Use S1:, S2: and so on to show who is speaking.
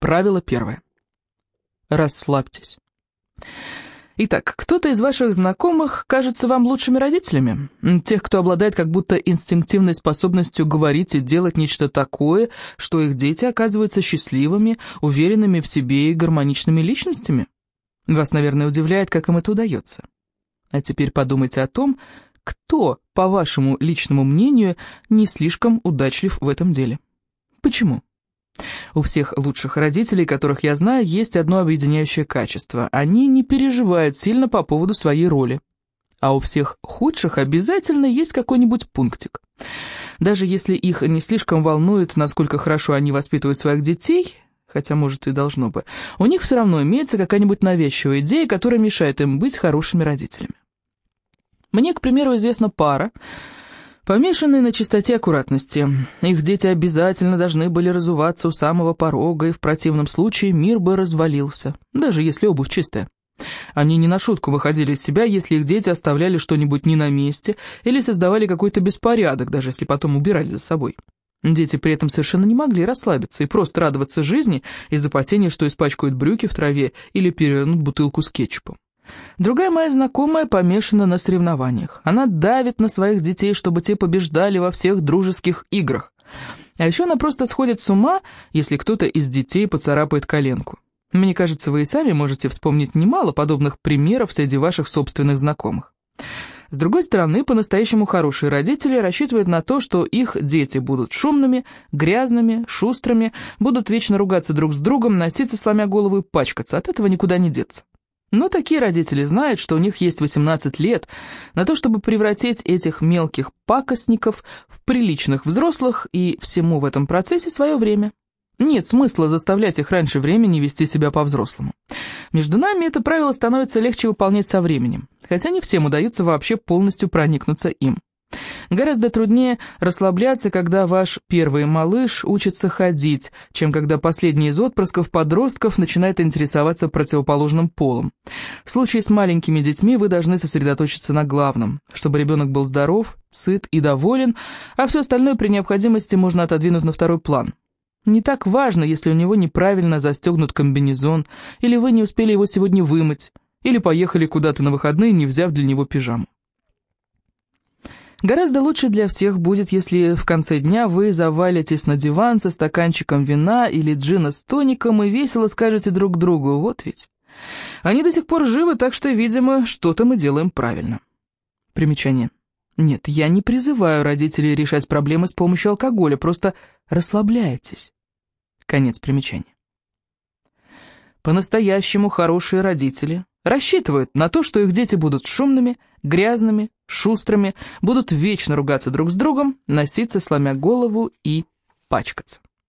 S1: Правило первое. Расслабьтесь. Итак, кто-то из ваших знакомых кажется вам лучшими родителями? Тех, кто обладает как будто инстинктивной способностью говорить и делать нечто такое, что их дети оказываются счастливыми, уверенными в себе и гармоничными личностями? Вас, наверное, удивляет, как им это удается. А теперь подумайте о том, кто, по вашему личному мнению, не слишком удачлив в этом деле. Почему? У всех лучших родителей, которых я знаю, есть одно объединяющее качество. Они не переживают сильно по поводу своей роли. А у всех худших обязательно есть какой-нибудь пунктик. Даже если их не слишком волнует, насколько хорошо они воспитывают своих детей, хотя, может, и должно бы, у них все равно имеется какая-нибудь навязчивая идея, которая мешает им быть хорошими родителями. Мне, к примеру, известна пара, Помешанные на чистоте и аккуратности. Их дети обязательно должны были разуваться у самого порога, и в противном случае мир бы развалился, даже если обувь чистая. Они не на шутку выходили из себя, если их дети оставляли что-нибудь не на месте или создавали какой-то беспорядок, даже если потом убирали за собой. Дети при этом совершенно не могли расслабиться и просто радоваться жизни из опасения, что испачкают брюки в траве или перевернут бутылку с кетчупом. Другая моя знакомая помешана на соревнованиях. Она давит на своих детей, чтобы те побеждали во всех дружеских играх. А еще она просто сходит с ума, если кто-то из детей поцарапает коленку. Мне кажется, вы и сами можете вспомнить немало подобных примеров среди ваших собственных знакомых. С другой стороны, по-настоящему хорошие родители рассчитывают на то, что их дети будут шумными, грязными, шустрыми, будут вечно ругаться друг с другом, носиться, сломя голову и пачкаться. От этого никуда не деться. Но такие родители знают, что у них есть 18 лет на то, чтобы превратить этих мелких пакостников в приличных взрослых и всему в этом процессе свое время. Нет смысла заставлять их раньше времени вести себя по-взрослому. Между нами это правило становится легче выполнять со временем, хотя не всем удается вообще полностью проникнуться им. Гораздо труднее расслабляться, когда ваш первый малыш учится ходить, чем когда последний из отпрысков-подростков начинает интересоваться противоположным полом. В случае с маленькими детьми вы должны сосредоточиться на главном, чтобы ребенок был здоров, сыт и доволен, а все остальное при необходимости можно отодвинуть на второй план. Не так важно, если у него неправильно застегнут комбинезон, или вы не успели его сегодня вымыть, или поехали куда-то на выходные, не взяв для него пижаму. Гораздо лучше для всех будет, если в конце дня вы завалитесь на диван со стаканчиком вина или джина с тоником и весело скажете друг другу «вот ведь». Они до сих пор живы, так что, видимо, что-то мы делаем правильно. Примечание. Нет, я не призываю родителей решать проблемы с помощью алкоголя, просто расслабляйтесь. Конец примечания. По-настоящему хорошие родители рассчитывают на то, что их дети будут шумными, грязными, шустрыми, будут вечно ругаться друг с другом, носиться, сломя голову и пачкаться.